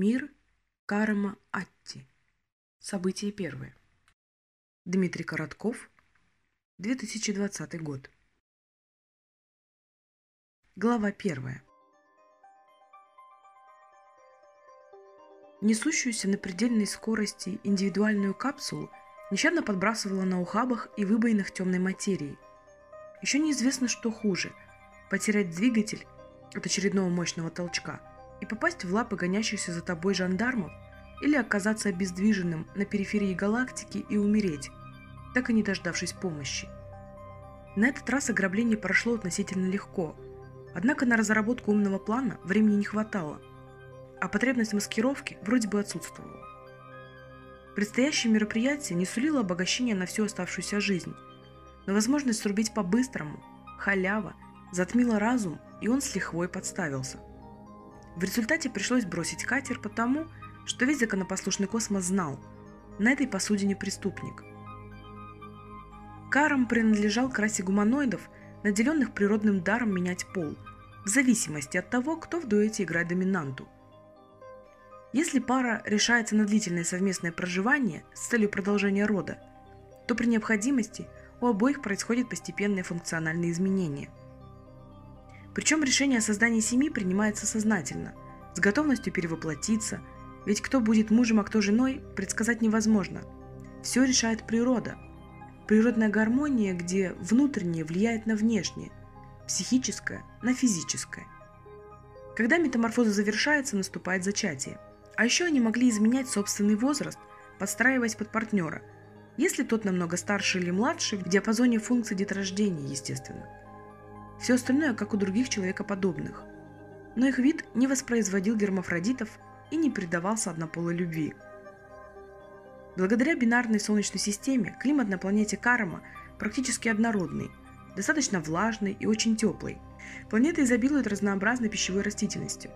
Мир Карма Атти. Событие первое. Дмитрий Коротков. 2020 год. Глава первая. Несущуюся на предельной скорости индивидуальную капсулу нещадно подбрасывала на ухабах и выбоинах темной материи. Еще неизвестно, что хуже – потерять двигатель от очередного мощного толчка и попасть в лапы гонящихся за тобой жандармов или оказаться обездвиженным на периферии галактики и умереть, так и не дождавшись помощи. На этот раз ограбление прошло относительно легко, однако на разработку умного плана времени не хватало, а потребность маскировки вроде бы отсутствовала. Предстоящее мероприятие не сулило обогащения на всю оставшуюся жизнь, но возможность срубить по-быстрому, халява, затмила разум, и он с лихвой подставился. В результате пришлось бросить катер потому, что весь законопослушный космос знал, на этой посудине преступник. Карам принадлежал к расе гуманоидов, наделенных природным даром менять пол, в зависимости от того, кто в дуэте играет доминанту. Если пара решается на длительное совместное проживание с целью продолжения рода, то при необходимости у обоих происходят постепенные функциональные изменения – причем решение о создании семьи принимается сознательно, с готовностью перевоплотиться, ведь кто будет мужем, а кто женой, предсказать невозможно. Все решает природа. Природная гармония, где внутреннее влияет на внешнее, психическое на физическое. Когда метаморфоза завершается, наступает зачатие. А еще они могли изменять собственный возраст, подстраиваясь под партнера, если тот намного старше или младше, в диапазоне функций деторождения, естественно. Все остальное, как у других человекоподобных. Но их вид не воспроизводил гермафродитов и не предавался однополой любви. Благодаря бинарной Солнечной системе климат на планете Карма практически однородный, достаточно влажный и очень теплый. Планета изобилует разнообразной пищевой растительностью.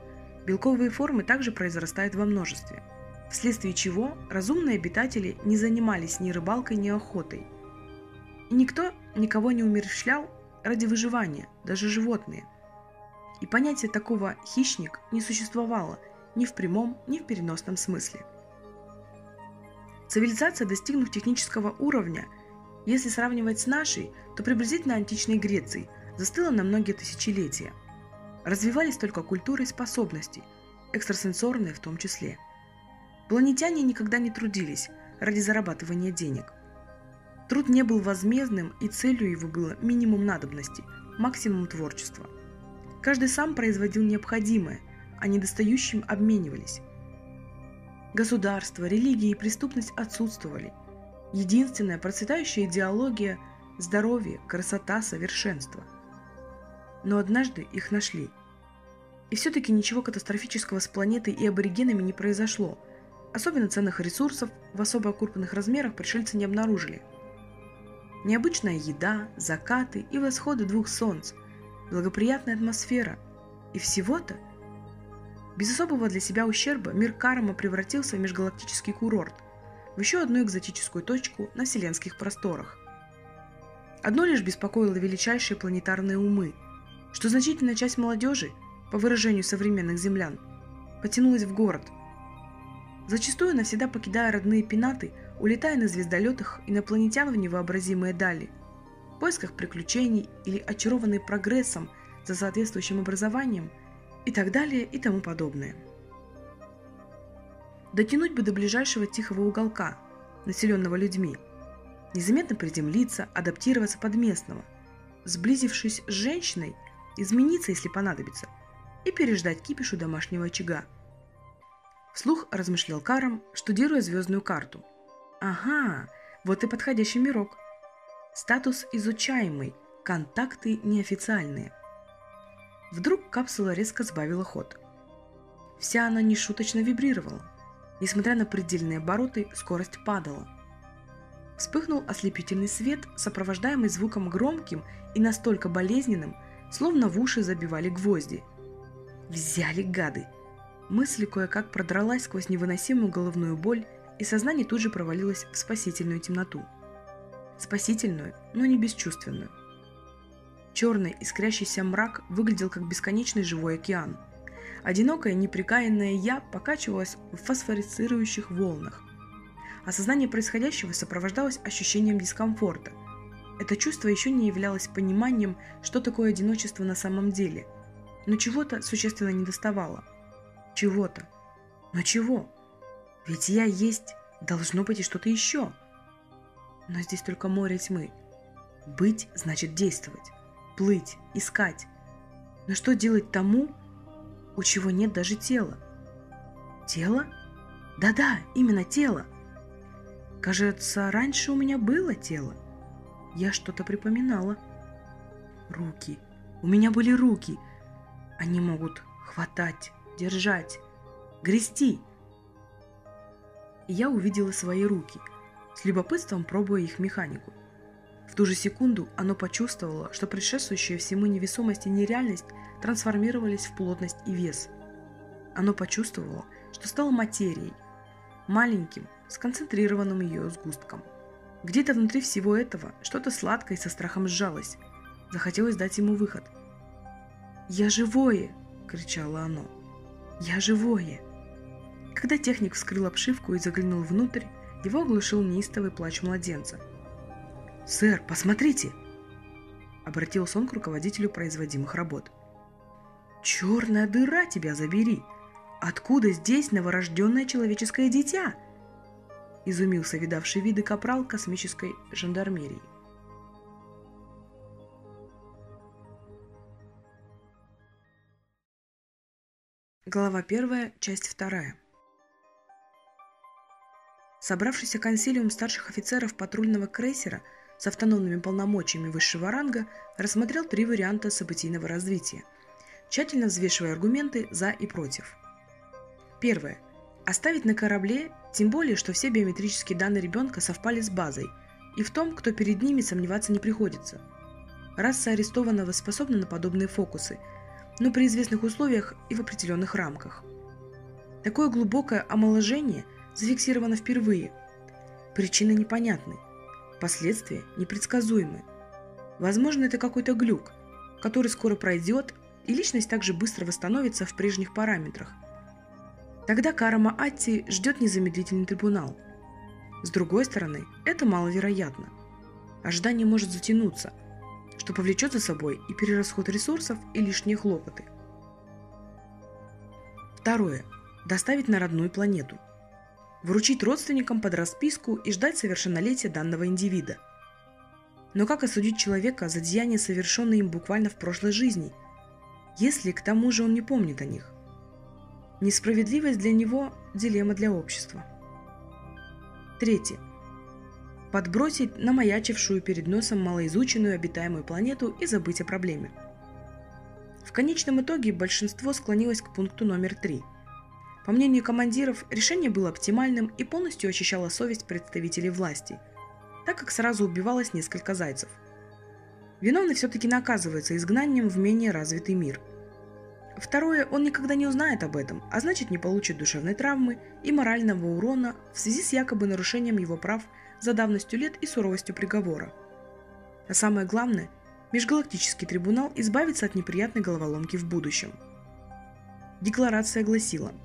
Белковые формы также произрастают во множестве, вследствие чего разумные обитатели не занимались ни рыбалкой, ни охотой. И никто никого не умерщвлял ради выживания, даже животные. И понятие такого «хищник» не существовало ни в прямом, ни в переносном смысле. Цивилизация, достигнув технического уровня, если сравнивать с нашей, то приблизительно античной Грецией, застыла на многие тысячелетия. Развивались только культуры и способности, экстрасенсорные в том числе. Планетяне никогда не трудились ради зарабатывания денег – Труд не был возмездным, и целью его было минимум надобности, максимум творчества. Каждый сам производил необходимое, а недостающим обменивались. Государство, религия и преступность отсутствовали. Единственная процветающая идеология – здоровье, красота, совершенство. Но однажды их нашли. И все-таки ничего катастрофического с планетой и аборигенами не произошло. Особенно ценных ресурсов в особо окрупных размерах пришельцы не обнаружили – Необычная еда, закаты и восходы двух солнц, благоприятная атмосфера. И всего-то без особого для себя ущерба мир Карма превратился в межгалактический курорт, в еще одну экзотическую точку на вселенских просторах. Одно лишь беспокоило величайшие планетарные умы, что значительная часть молодежи, по выражению современных землян, потянулась в город. Зачастую навсегда покидая родные пенаты – улетая на звездолетах инопланетян в невообразимые дали, в поисках приключений или очарованный прогрессом за соответствующим образованием и так далее и тому подобное. Дотянуть бы до ближайшего тихого уголка, населенного людьми, незаметно приземлиться, адаптироваться под местного, сблизившись с женщиной, измениться, если понадобится, и переждать кипишу домашнего очага. Вслух размышлял Каром, штудируя звездную карту – Ага, вот и подходящий мирок. Статус изучаемый, контакты неофициальные. Вдруг капсула резко сбавила ход. Вся она нешуточно вибрировала. Несмотря на предельные обороты, скорость падала. Вспыхнул ослепительный свет, сопровождаемый звуком громким и настолько болезненным, словно в уши забивали гвозди. Взяли гады! Мысль кое-как продралась сквозь невыносимую головную боль и сознание тут же провалилось в спасительную темноту. Спасительную, но не бесчувственную. Черный искрящийся мрак выглядел как бесконечный живой океан. Одинокое, неприкаянное «я» покачивалось в фосфорицирующих волнах. Осознание происходящего сопровождалось ощущением дискомфорта. Это чувство еще не являлось пониманием, что такое одиночество на самом деле. Но чего-то существенно недоставало. Чего-то. Но чего? Ведь я есть, должно быть и что-то еще. Но здесь только море тьмы. Быть значит действовать, плыть, искать. Но что делать тому, у чего нет даже тела? Тело? Да-да, именно тело. Кажется, раньше у меня было тело. Я что-то припоминала. Руки. У меня были руки. Они могут хватать, держать, грести. Я увидела свои руки, с любопытством пробуя их механику. В ту же секунду оно почувствовало, что предшествующие всему невесомость и нереальность трансформировались в плотность и вес. Оно почувствовало, что стало материей, маленьким, сконцентрированным ее сгустком. Где-то внутри всего этого что-то сладкое со страхом сжалось. Захотелось дать ему выход. «Я живое!» – кричало оно. «Я живое!» Когда техник вскрыл обшивку и заглянул внутрь, его оглушил неистовый плач младенца. «Сэр, посмотрите!» Обратился он к руководителю производимых работ. «Черная дыра тебя забери! Откуда здесь новорожденное человеческое дитя?» Изумился видавший виды капрал космической жандармерии. Глава 1, часть 2. Собравшийся консилиум старших офицеров патрульного крейсера с автономными полномочиями высшего ранга рассмотрел три варианта событийного развития, тщательно взвешивая аргументы «за» и «против». Первое. Оставить на корабле, тем более, что все биометрические данные ребенка совпали с базой, и в том, кто перед ними сомневаться не приходится. Раса арестованного способна на подобные фокусы, но при известных условиях и в определенных рамках. Такое глубокое омоложение зафиксировано впервые. Причины непонятны, последствия непредсказуемы. Возможно, это какой-то глюк, который скоро пройдет, и личность также быстро восстановится в прежних параметрах. Тогда Карама Атти ждет незамедлительный трибунал. С другой стороны, это маловероятно. Ожидание может затянуться, что повлечет за собой и перерасход ресурсов, и лишние хлопоты. Второе. Доставить на родную планету – вручить родственникам под расписку и ждать совершеннолетия данного индивида. Но как осудить человека за деяния, совершенные им буквально в прошлой жизни, если к тому же он не помнит о них? Несправедливость для него – дилемма для общества. Третье. Подбросить намаячившую перед носом малоизученную обитаемую планету и забыть о проблеме. В конечном итоге большинство склонилось к пункту номер три – по мнению командиров, решение было оптимальным и полностью очищало совесть представителей власти, так как сразу убивалось несколько зайцев. Виновный все-таки наказывается изгнанием в менее развитый мир. Второе, он никогда не узнает об этом, а значит не получит душевной травмы и морального урона в связи с якобы нарушением его прав за давностью лет и суровостью приговора. А самое главное, Межгалактический трибунал избавится от неприятной головоломки в будущем. Декларация гласила –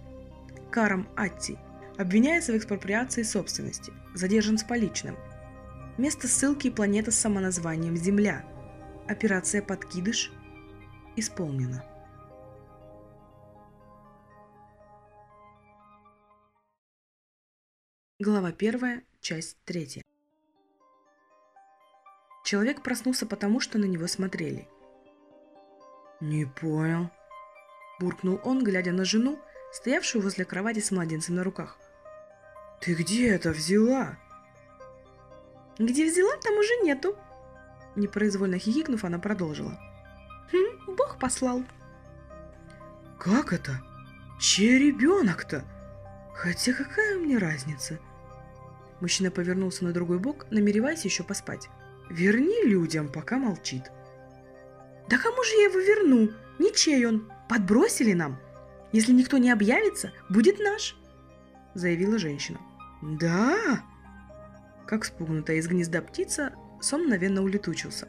Каром Атти, обвиняется в экспроприации собственности, задержан с поличным. Место ссылки – планета с самоназванием Земля. Операция «Подкидыш» исполнена. Глава 1, часть 3. Человек проснулся потому, что на него смотрели. «Не понял», – буркнул он, глядя на жену, стоявшую возле кровати с младенцем на руках. «Ты где это взяла?» «Где взяла, там уже нету!» Непроизвольно хихикнув, она продолжила. «Хм, Бог послал!» «Как это? Чей ребенок-то? Хотя какая мне разница?» Мужчина повернулся на другой бок, намереваясь еще поспать. «Верни людям, пока молчит». «Да кому же я его верну? Ничей он. Подбросили нам!» Если никто не объявится, будет наш», — заявила женщина. «Да?» Как спугнутая из гнезда птица, сон мгновенно улетучился.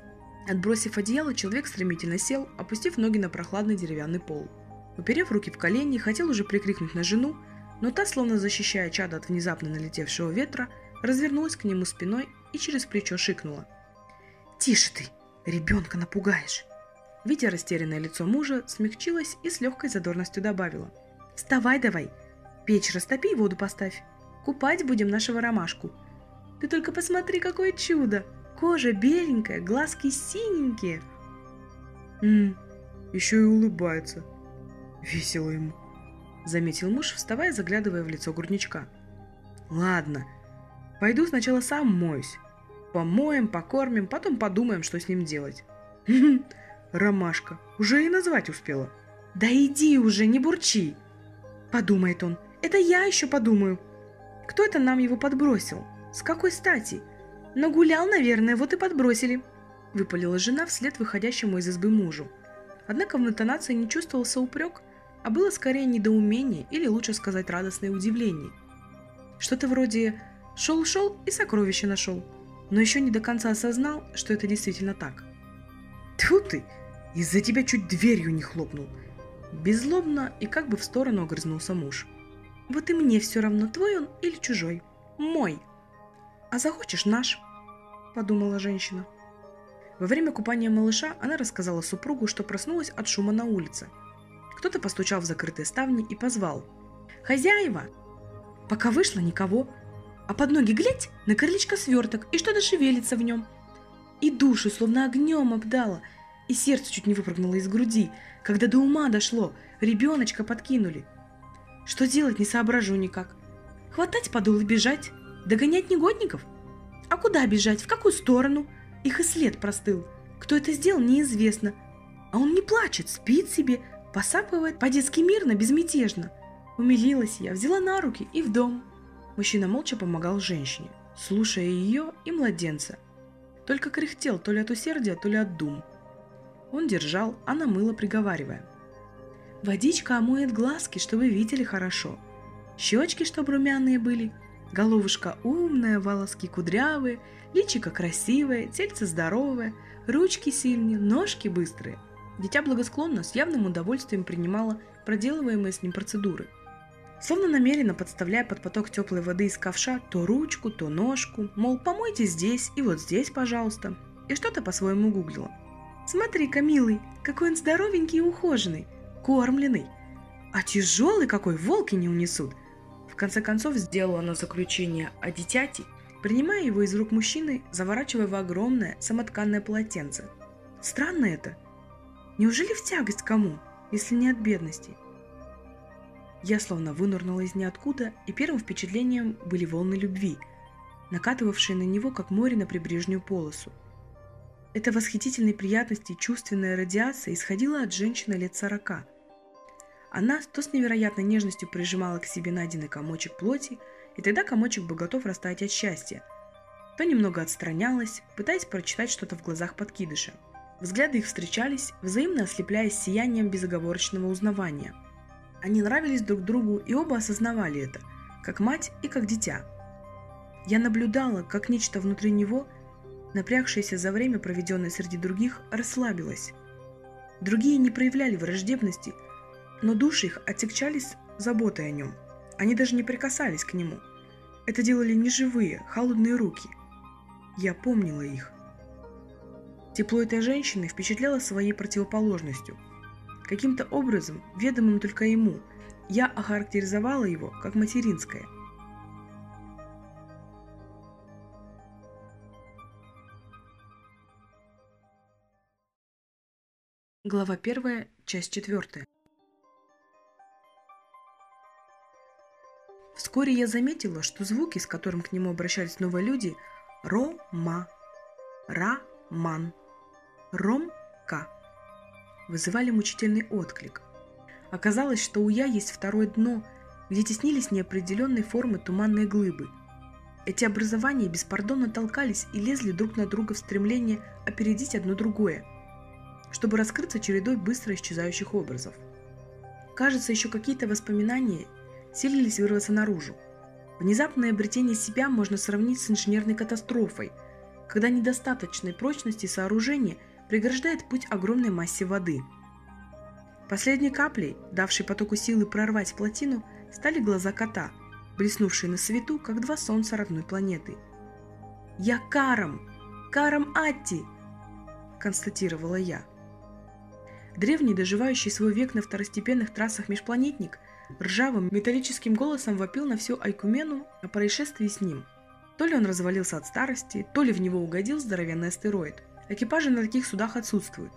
Отбросив одеяло, человек стремительно сел, опустив ноги на прохладный деревянный пол. Уперев руки в колени, хотел уже прикрикнуть на жену, но та, словно защищая чада от внезапно налетевшего ветра, развернулась к нему спиной и через плечо шикнула. «Тише ты! Ребенка напугаешь!» Видя растерянное лицо мужа, смягчилась и с легкой задорностью добавила. «Вставай давай! Печь растопи и воду поставь. Купать будем нашего ромашку. Ты только посмотри, какое чудо! Кожа беленькая, глазки синенькие!» «Ммм, еще и улыбается. Весело ему!» Заметил муж, вставая, заглядывая в лицо грудничка. «Ладно, пойду сначала сам моюсь. Помоем, покормим, потом подумаем, что с ним делать». Ромашка. Уже и назвать успела. Да иди уже, не бурчи. Подумает он. Это я еще подумаю. Кто это нам его подбросил? С какой стати? Нагулял, наверное, вот и подбросили. Выпалила жена вслед выходящему из избы мужу. Однако в интонации не чувствовался упрек, а было скорее недоумение или лучше сказать радостное удивление. Что-то вроде «шел-шел и сокровище нашел», но еще не до конца осознал, что это действительно так. Тьфу ты! Из-за тебя чуть дверью не хлопнул. Беззлобно и как бы в сторону огрызнулся муж. Вот и мне все равно, твой он или чужой. Мой. А захочешь наш, подумала женщина. Во время купания малыша она рассказала супругу, что проснулась от шума на улице. Кто-то постучал в закрытые ставни и позвал. «Хозяева!» Пока вышла никого, а под ноги глядь, на крылечко сверток, и что-то шевелится в нем. И душу словно огнем обдала – и сердце чуть не выпрыгнуло из груди, когда до ума дошло, ребеночка подкинули. Что делать, не соображу никак. Хватать подул и бежать? Догонять негодников? А куда бежать? В какую сторону? Их и след простыл. Кто это сделал, неизвестно. А он не плачет, спит себе, посапывает по-детски мирно, безмятежно. Умилилась я, взяла на руки и в дом. Мужчина молча помогал женщине, слушая ее и младенца. Только кряхтел то ли от усердия, то ли от дум. Он держал, а намыло приговаривая. «Водичка омоет глазки, чтобы видели хорошо. Щечки, чтобы румяные были. Головушка умная, волоски кудрявые, личико красивое, тельце здоровое, ручки сильные, ножки быстрые». Дитя благосклонно, с явным удовольствием принимало проделываемые с ним процедуры. Словно намеренно подставляя под поток теплой воды из ковша то ручку, то ножку, мол, помойте здесь и вот здесь, пожалуйста, и что-то по-своему гуглила – Смотри-ка, милый, какой он здоровенький и ухоженный, кормленный. А тяжелый какой, волки не унесут. В конце концов сделала она заключение о дитяти, принимая его из рук мужчины, заворачивая в огромное самотканное полотенце. Странно это. Неужели в тягость кому, если не от бедности? Я словно вынырнула из ниоткуда, и первым впечатлением были волны любви, накатывавшие на него, как море на прибрежную полосу. Эта восхитительной приятности чувственная радиация исходила от женщины лет сорока. Она то с невероятной нежностью прижимала к себе найденный комочек плоти, и тогда комочек был готов растаять от счастья, то немного отстранялась, пытаясь прочитать что-то в глазах подкидыша. Взгляды их встречались, взаимно ослепляясь сиянием безоговорочного узнавания. Они нравились друг другу и оба осознавали это, как мать и как дитя. Я наблюдала, как нечто внутри него – напрягшаяся за время, проведенное среди других, расслабилась. Другие не проявляли враждебности, но души их отягчались заботой о нем. Они даже не прикасались к нему. Это делали неживые, холодные руки. Я помнила их. Тепло этой женщины впечатляло своей противоположностью. Каким-то образом, ведомым только ему, я охарактеризовала его как материнское – Глава 1, часть 4. Вскоре я заметила, что звуки, с которым к нему обращались новые люди – Ро-ма, Ра-ман, Ром-ка – вызывали мучительный отклик. Оказалось, что у Я есть второе дно, где теснились неопределенной формы туманные глыбы. Эти образования беспардонно толкались и лезли друг на друга в стремлении опередить одно другое – чтобы раскрыться чередой быстро исчезающих образов. Кажется, еще какие-то воспоминания силились вырваться наружу. Внезапное обретение себя можно сравнить с инженерной катастрофой, когда недостаточной прочности сооружения преграждает путь огромной массе воды. Последней каплей, давшей потоку силы прорвать плотину, стали глаза кота, блеснувшие на свету, как два солнца родной планеты. «Я Карам! Карам Атти!» – констатировала я. Древний, доживающий свой век на второстепенных трассах межпланетник, ржавым металлическим голосом вопил на всю Айкумену о происшествии с ним. То ли он развалился от старости, то ли в него угодил здоровенный астероид. Экипажи на таких судах отсутствуют.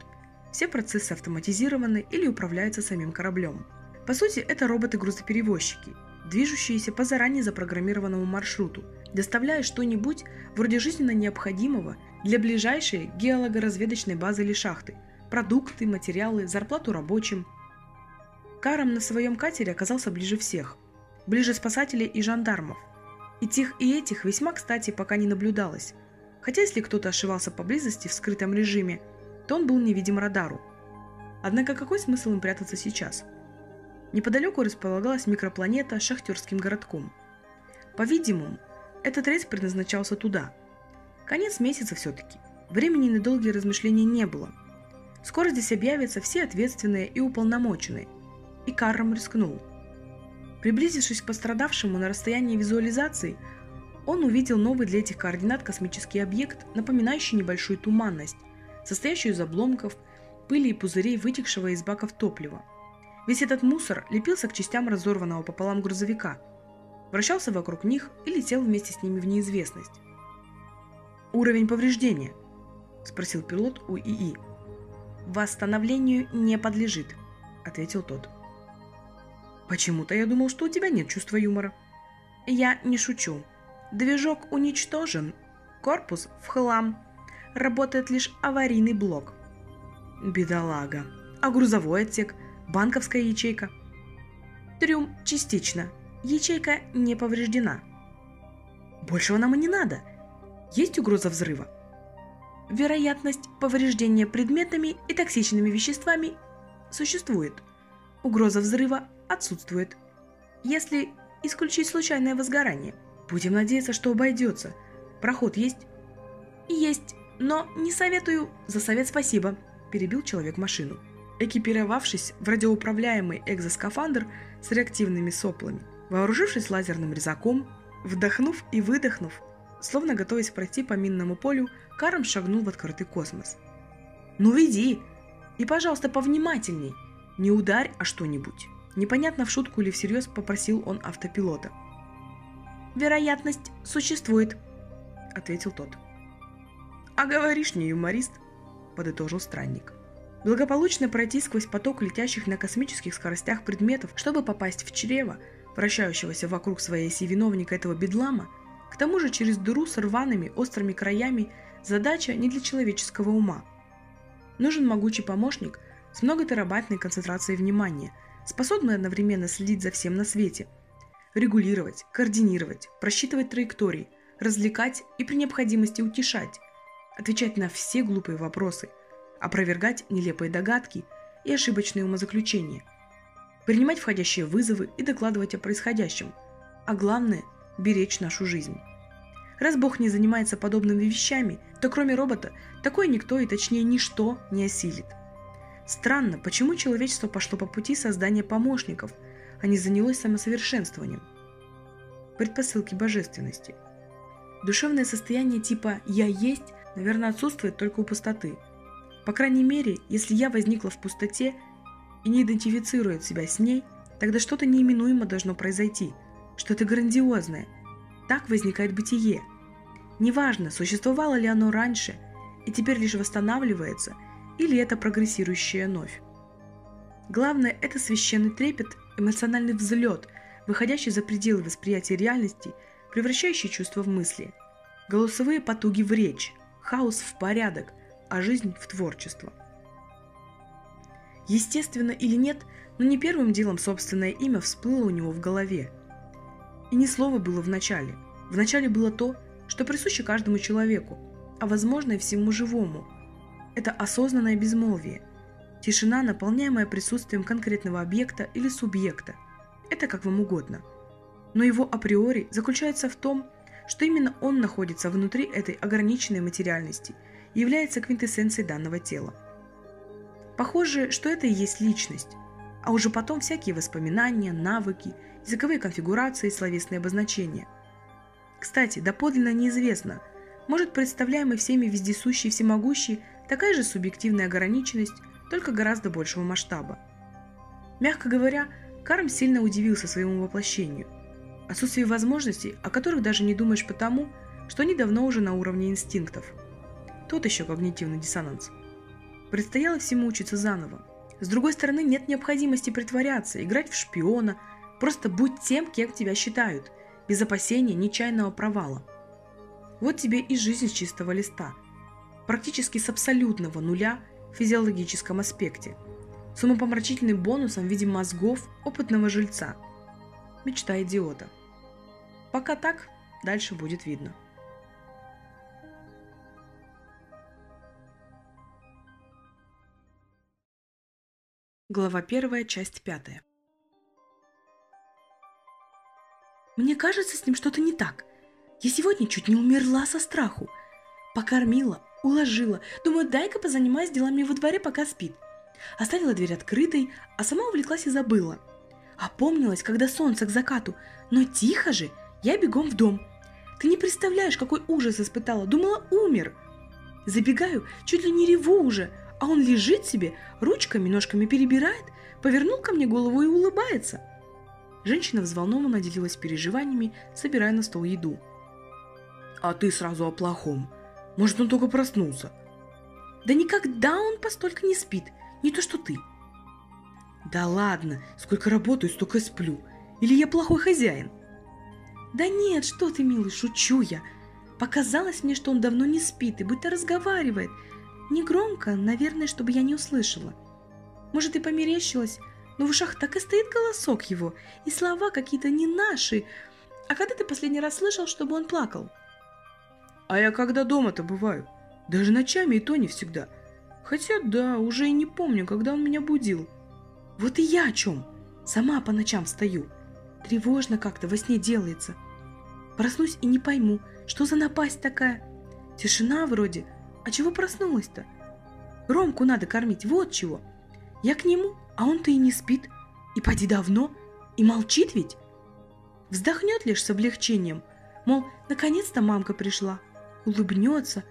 Все процессы автоматизированы или управляются самим кораблем. По сути, это роботы-грузоперевозчики, движущиеся по заранее запрограммированному маршруту, доставляя что-нибудь вроде жизненно необходимого для ближайшей геологоразведочной базы или шахты – продукты, материалы, зарплату рабочим. Карам на своем катере оказался ближе всех, ближе спасателей и жандармов. И тех, и этих весьма кстати пока не наблюдалось. Хотя если кто-то ошивался поблизости в скрытом режиме, то он был невидим радару. Однако какой смысл им прятаться сейчас? Неподалеку располагалась микропланета с шахтерским городком. По-видимому, этот рейс предназначался туда. Конец месяца все-таки. Времени на долгие размышления не было – Скоро здесь объявятся все ответственные и уполномоченные. И Каррам рискнул. Приблизившись к пострадавшему на расстоянии визуализации, он увидел новый для этих координат космический объект, напоминающий небольшую туманность, состоящую из обломков, пыли и пузырей, вытекшего из баков топлива. Весь этот мусор лепился к частям разорванного пополам грузовика, вращался вокруг них и летел вместе с ними в неизвестность. «Уровень повреждения?» – спросил пилот у ИИ. «Восстановлению не подлежит», — ответил тот. «Почему-то я думал, что у тебя нет чувства юмора». «Я не шучу. Движок уничтожен. Корпус в хлам. Работает лишь аварийный блок». «Бедолага. А грузовой отсек? Банковская ячейка?» «Трюм частично. Ячейка не повреждена». «Большего нам и не надо. Есть угроза взрыва?» Вероятность повреждения предметами и токсичными веществами существует. Угроза взрыва отсутствует. Если исключить случайное возгорание, будем надеяться, что обойдется. Проход есть? Есть, но не советую. За совет спасибо, перебил человек машину. Экипировавшись в радиоуправляемый экзоскафандр с реактивными соплами, вооружившись лазерным резаком, вдохнув и выдохнув, Словно готовясь пройти по минному полю, Карм шагнул в открытый космос. «Ну веди! И, пожалуйста, повнимательней! Не ударь, а что-нибудь!» Непонятно, в шутку или всерьез попросил он автопилота. «Вероятность существует», — ответил тот. «А говоришь, не юморист», — подытожил странник. Благополучно пройти сквозь поток летящих на космических скоростях предметов, чтобы попасть в чрево, вращающегося вокруг своей оси виновника этого бедлама — к тому же через дыру с рваными острыми краями задача не для человеческого ума. Нужен могучий помощник с многотерабайтной концентрацией внимания, способный одновременно следить за всем на свете, регулировать, координировать, просчитывать траектории, развлекать и при необходимости утешать, отвечать на все глупые вопросы, опровергать нелепые догадки и ошибочные умозаключения, принимать входящие вызовы и докладывать о происходящем, а главное – беречь нашу жизнь. Раз Бог не занимается подобными вещами, то кроме робота такое никто и точнее ничто не осилит. Странно, почему человечество пошло по пути создания помощников, а не занялось самосовершенствованием. Предпосылки божественности. Душевное состояние типа «я есть» наверное отсутствует только у пустоты. По крайней мере, если я возникла в пустоте и не идентифицирует себя с ней, тогда что-то неименуемо должно произойти – что-то грандиозное. Так возникает бытие. Неважно, существовало ли оно раньше и теперь лишь восстанавливается, или это прогрессирующая новь. Главное – это священный трепет, эмоциональный взлет, выходящий за пределы восприятия реальности, превращающий чувства в мысли. Голосовые потуги в речь, хаос в порядок, а жизнь в творчество. Естественно или нет, но не первым делом собственное имя всплыло у него в голове – и ни слова было в начале. В начале было то, что присуще каждому человеку, а возможно и всему живому. Это осознанное безмолвие. Тишина, наполняемая присутствием конкретного объекта или субъекта. Это как вам угодно. Но его априори заключается в том, что именно он находится внутри этой ограниченной материальности и является квинтэссенцией данного тела. Похоже, что это и есть личность. А уже потом всякие воспоминания, навыки, языковые конфигурации и словесные обозначения. Кстати, доподлинно неизвестно, может представляемый всеми вездесущий и всемогущий такая же субъективная ограниченность, только гораздо большего масштаба. Мягко говоря, Карм сильно удивился своему воплощению. Отсутствие возможностей, о которых даже не думаешь потому, что они давно уже на уровне инстинктов. Тот еще когнитивный диссонанс. Предстояло всему учиться заново. С другой стороны, нет необходимости притворяться, играть в шпиона. Просто будь тем, кем тебя считают, без опасения нечаянного провала. Вот тебе и жизнь с чистого листа. Практически с абсолютного нуля в физиологическом аспекте – с умопомрачительным бонусом в виде мозгов опытного жильца. Мечта идиота. Пока так, дальше будет видно. Глава 1, часть 5. Мне кажется, с ним что-то не так. Я сегодня чуть не умерла со страху. Покормила, уложила. Думаю, дай-ка позанимаюсь делами во дворе, пока спит. Оставила дверь открытой, а сама увлеклась и забыла. Опомнилась, когда солнце к закату, но тихо же, я бегом в дом. Ты не представляешь, какой ужас испытала, думала, умер. Забегаю, чуть ли не реву уже, а он лежит себе, ручками, ножками перебирает, повернул ко мне голову и улыбается. Женщина взволнованно делилась переживаниями, собирая на стол еду. «А ты сразу о плохом. Может, он только проснулся?» «Да никогда он постолько не спит. Не то что ты. Да ладно, сколько работаю, столько сплю. Или я плохой хозяин? Да нет, что ты, милый, шучу я. Показалось мне, что он давно не спит и будто разговаривает. Негромко, наверное, чтобы я не услышала. Может, и померещилась, но в ушах так и стоит голосок его, и слова какие-то не наши. А когда ты последний раз слышал, чтобы он плакал? А я когда дома-то бываю? Даже ночами и то не всегда – Хотя да, уже и не помню, когда он меня будил. Вот и я о чем. Сама по ночам встаю. Тревожно как-то во сне делается. Проснусь и не пойму, что за напасть такая. Тишина вроде. А чего проснулась-то? Ромку надо кормить, вот чего. Я к нему, а он-то и не спит. И поди давно. И молчит ведь. Вздохнет лишь с облегчением. Мол, наконец-то мамка пришла. Улыбнется.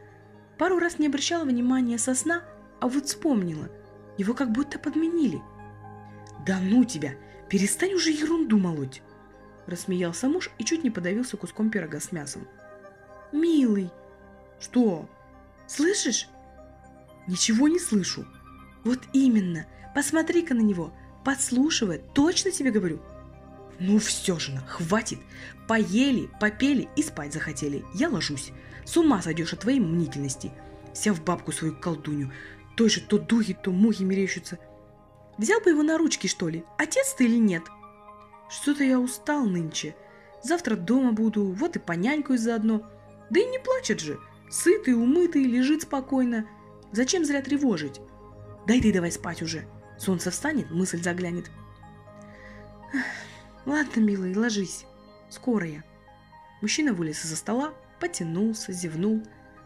Пару раз не обращала внимания со сна, а вот вспомнила. Его как будто подменили. «Да ну тебя! Перестань уже ерунду молоть!» Рассмеялся муж и чуть не подавился куском пирога с мясом. «Милый!» «Что?» «Слышишь?» «Ничего не слышу!» «Вот именно! Посмотри-ка на него! Подслушивает! Точно тебе говорю!» «Ну все же, хватит! Поели, попели и спать захотели. Я ложусь. С ума сойдешь от твоей мнительности. Вся в бабку свою колдунью той же то духи, то мухи мерещатся. Взял бы его на ручки, что ли? Отец ты или нет? Что-то я устал нынче. Завтра дома буду, вот и понянькаюсь заодно. Да и не плачет же. Сытый, умытый, лежит спокойно. Зачем зря тревожить? Дай ты давай спать уже. Солнце встанет, мысль заглянет. Ладно, милый, ложись. Скоро я. Мужчина вылез из-за стола, потянулся, зевнул,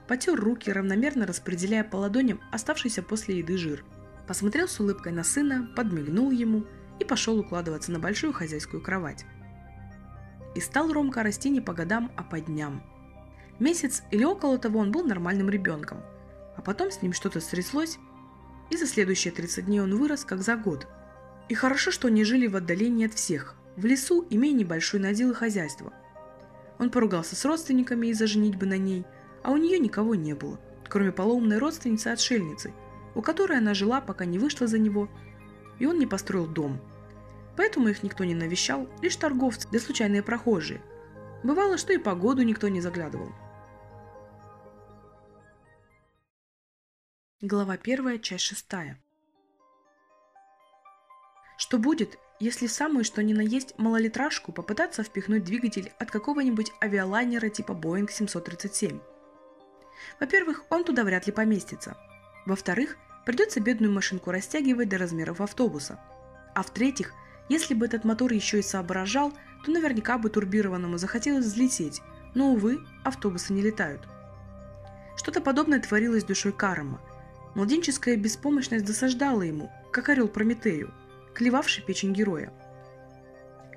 Потер руки, равномерно распределяя по ладоням оставшийся после еды жир. Посмотрел с улыбкой на сына, подмигнул ему и пошел укладываться на большую хозяйскую кровать. И стал Ромка расти не по годам, а по дням. Месяц или около того он был нормальным ребенком, а потом с ним что-то стряслось, и за следующие 30 дней он вырос, как за год. И хорошо, что они жили в отдалении от всех, в лесу, имея небольшой надел и хозяйство. Он поругался с родственниками из-за женитьбы на ней – а у нее никого не было, кроме полоумной родственницы-отшельницы, у которой она жила, пока не вышла за него, и он не построил дом. Поэтому их никто не навещал, лишь торговцы да случайные прохожие. Бывало, что и погоду никто не заглядывал. Глава 1, часть 6. Что будет, если самую что ни на есть малолитражку попытаться впихнуть двигатель от какого-нибудь авиалайнера типа Boeing 737? Во-первых, он туда вряд ли поместится. Во-вторых, придется бедную машинку растягивать до размеров автобуса. А в-третьих, если бы этот мотор еще и соображал, то наверняка бы турбированному захотелось взлететь, но, увы, автобусы не летают. Что-то подобное творилось душой Карма. Младенческая беспомощность досаждала ему, как орел Прометею, клевавший печень героя.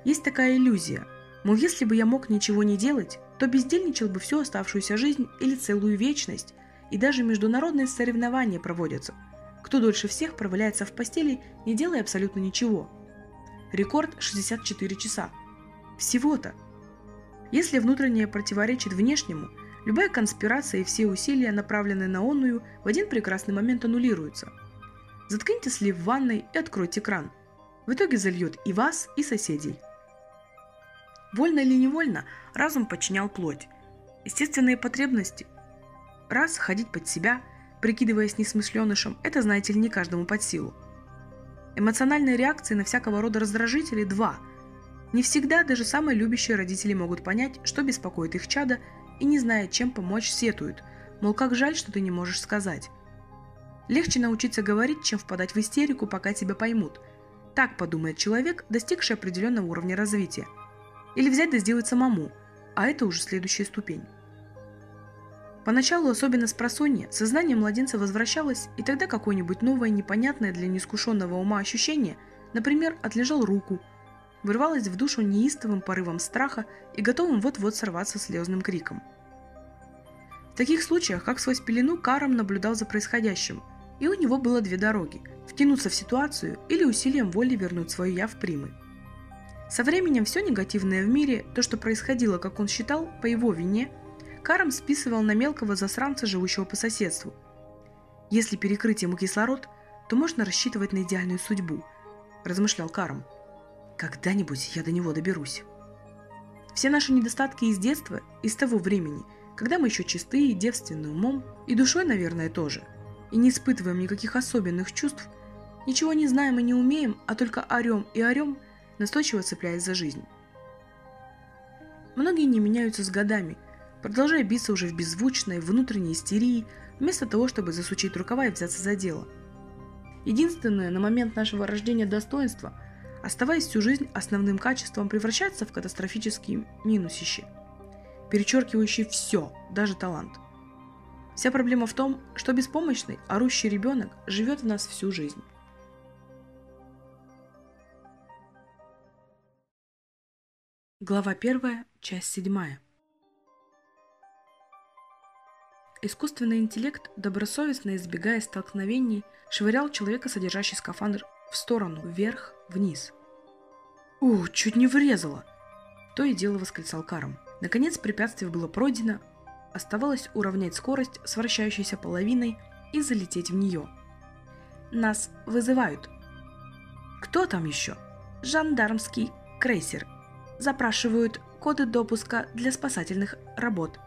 Есть такая иллюзия, мол, если бы я мог ничего не делать, то бездельничал бы всю оставшуюся жизнь или целую вечность, и даже международные соревнования проводятся. Кто дольше всех проваляется в постели, не делая абсолютно ничего. Рекорд 64 часа. Всего-то. Если внутреннее противоречит внешнему, любая конспирация и все усилия, направленные на онную, в один прекрасный момент аннулируются. Заткните слив в ванной и откройте кран. В итоге зальет и вас, и соседей. Вольно или невольно разум подчинял плоть. Естественные потребности. Раз ходить под себя, прикидываясь несмышленышем, это, знаете ли, не каждому под силу. Эмоциональные реакции на всякого рода раздражители – два. Не всегда даже самые любящие родители могут понять, что беспокоит их чада, и не зная, чем помочь, сетуют. Мол, как жаль, что ты не можешь сказать. Легче научиться говорить, чем впадать в истерику, пока тебя поймут. Так подумает человек, достигший определенного уровня развития – или взять да сделать самому, а это уже следующая ступень. Поначалу, особенно с просонья, сознание младенца возвращалось, и тогда какое-нибудь новое, непонятное для неискушенного ума ощущение, например, отлежал руку, вырвалось в душу неистовым порывом страха и готовым вот-вот сорваться слезным криком. В таких случаях, как сквозь пелену, Каром наблюдал за происходящим, и у него было две дороги – втянуться в ситуацию или усилием воли вернуть свое «я» в примы – со временем все негативное в мире, то, что происходило, как он считал, по его вине, Карм списывал на мелкого засранца, живущего по соседству. Если перекрыть ему кислород, то можно рассчитывать на идеальную судьбу, размышлял Карм. Когда-нибудь я до него доберусь. Все наши недостатки из детства, из того времени, когда мы еще чистые, девственны умом и душой, наверное, тоже, и не испытываем никаких особенных чувств, ничего не знаем и не умеем, а только орем и орем – настойчиво цепляясь за жизнь. Многие не меняются с годами, продолжая биться уже в беззвучной внутренней истерии, вместо того, чтобы засучить рукава и взяться за дело. Единственное на момент нашего рождения достоинство, оставаясь всю жизнь основным качеством, превращается в катастрофические минусище, перечеркивающие все, даже талант. Вся проблема в том, что беспомощный, орущий ребенок живет в нас всю жизнь. Глава 1, часть 7. Искусственный интеллект, добросовестно избегая столкновений, швырял человека, содержащий скафандр, в сторону, вверх, вниз. «Ух, чуть не врезало!» То и дело восклицал Каром. Наконец препятствие было пройдено, оставалось уравнять скорость с вращающейся половиной и залететь в нее. «Нас вызывают!» «Кто там еще?» «Жандармский крейсер», запрашивают коды допуска для спасательных работ.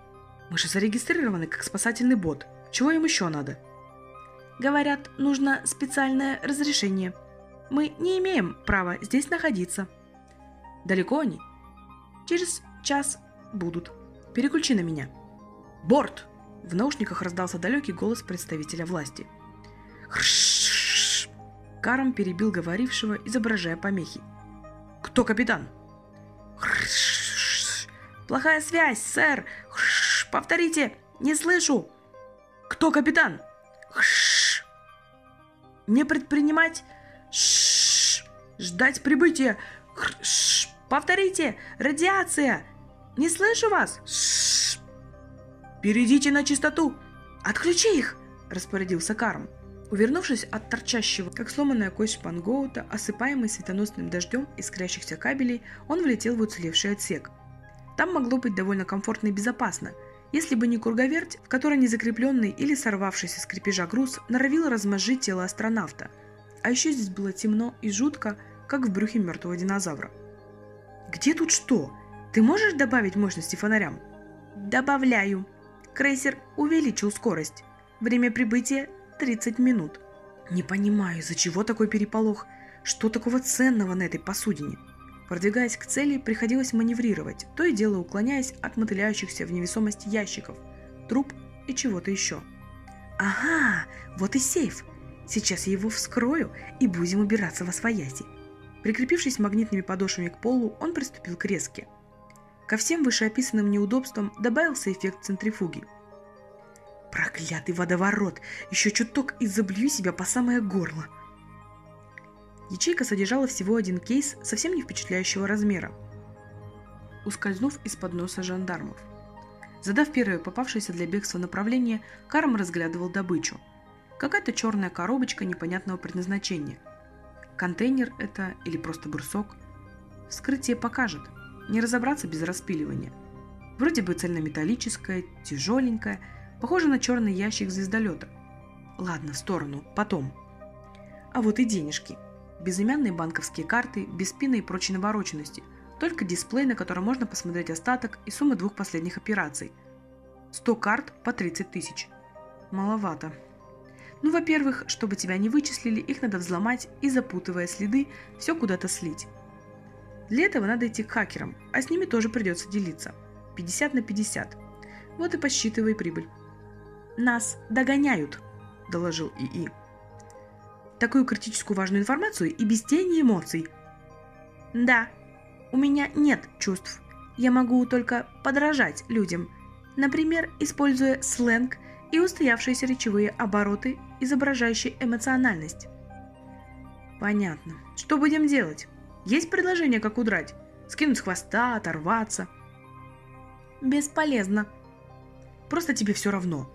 Мы же зарегистрированы как спасательный бот. Чего им еще надо? Говорят, нужно специальное разрешение. Мы не имеем права здесь находиться. Далеко они? Через час будут. Переключи на меня. Борт! В наушниках раздался далекий голос представителя власти. Хрш! Каром перебил говорившего, изображая помехи. Кто капитан? Плохая связь, сэр. Повторите, не слышу. Кто капитан? Не предпринимать. Ждать прибытия. Повторите, радиация. Не слышу вас. Перейдите на чистоту. Отключи их, распорядился Карм. Увернувшись от торчащего, как сломанная кость шпангоута, осыпаемый светоносным дождем искрящихся кабелей, он влетел в уцелевший отсек. Там могло быть довольно комфортно и безопасно, если бы не круговерть, в которой незакрепленный или сорвавшийся с крепежа груз норовил размозжить тело астронавта. А еще здесь было темно и жутко, как в брюхе мертвого динозавра. «Где тут что? Ты можешь добавить мощности фонарям?» «Добавляю». Крейсер увеличил скорость. Время прибытия 30 минут. Не понимаю, из-за чего такой переполох? Что такого ценного на этой посудине? Продвигаясь к цели, приходилось маневрировать, то и дело уклоняясь от мотыляющихся в невесомости ящиков, труб и чего-то еще. Ага, вот и сейф. Сейчас я его вскрою и будем убираться во свояси. Прикрепившись магнитными подошвами к полу, он приступил к резке. Ко всем вышеописанным неудобствам добавился эффект центрифуги – Проклятый водоворот! Еще чуток и заблюю себя по самое горло. Ячейка содержала всего один кейс совсем не впечатляющего размера. Ускользнув из-под носа жандармов. Задав первое попавшееся для бегства направление, Карм разглядывал добычу. Какая-то черная коробочка непонятного предназначения. Контейнер это или просто брусок? Вскрытие покажет. Не разобраться без распиливания. Вроде бы цельнометаллическая, тяжеленькая, похоже на черный ящик звездолета. Ладно, в сторону, потом. А вот и денежки. Безымянные банковские карты, без спины и прочей навороченности. Только дисплей, на котором можно посмотреть остаток и суммы двух последних операций. 100 карт по 30 тысяч. Маловато. Ну, во-первых, чтобы тебя не вычислили, их надо взломать и, запутывая следы, все куда-то слить. Для этого надо идти к хакерам, а с ними тоже придется делиться. 50 на 50. Вот и посчитывай прибыль. «Нас догоняют», – доложил ИИ. «Такую критическую важную информацию и без тени эмоций». «Да, у меня нет чувств. Я могу только подражать людям, например, используя сленг и устоявшиеся речевые обороты, изображающие эмоциональность». «Понятно. Что будем делать? Есть предложение, как удрать? Скинуть с хвоста, оторваться?» «Бесполезно», Просто тебе все равно.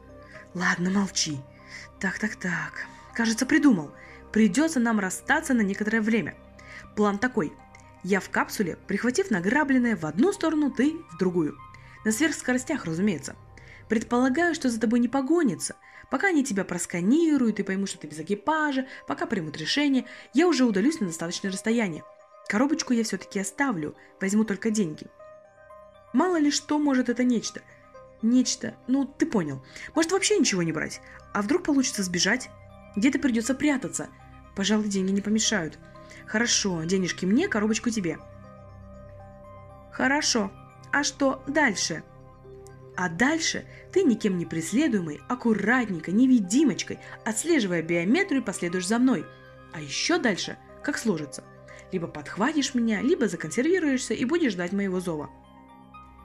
Ладно, молчи. Так-так-так. Кажется, придумал. Придется нам расстаться на некоторое время. План такой. Я в капсуле, прихватив награбленное в одну сторону, ты в другую. На сверхскоростях, разумеется. Предполагаю, что за тобой не погонится. Пока они тебя просканируют и поймут, что ты без экипажа, пока примут решение, я уже удалюсь на достаточное расстояние. Коробочку я все-таки оставлю, возьму только деньги. Мало ли что может это нечто – нечто, ну ты понял. Может вообще ничего не брать? А вдруг получится сбежать? Где-то придется прятаться. Пожалуй, деньги не помешают. Хорошо, денежки мне, коробочку тебе. Хорошо. А что дальше? А дальше ты никем не преследуемый, аккуратненько, невидимочкой, отслеживая биометрию, последуешь за мной. А еще дальше, как сложится. Либо подхватишь меня, либо законсервируешься и будешь ждать моего зова.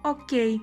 Окей.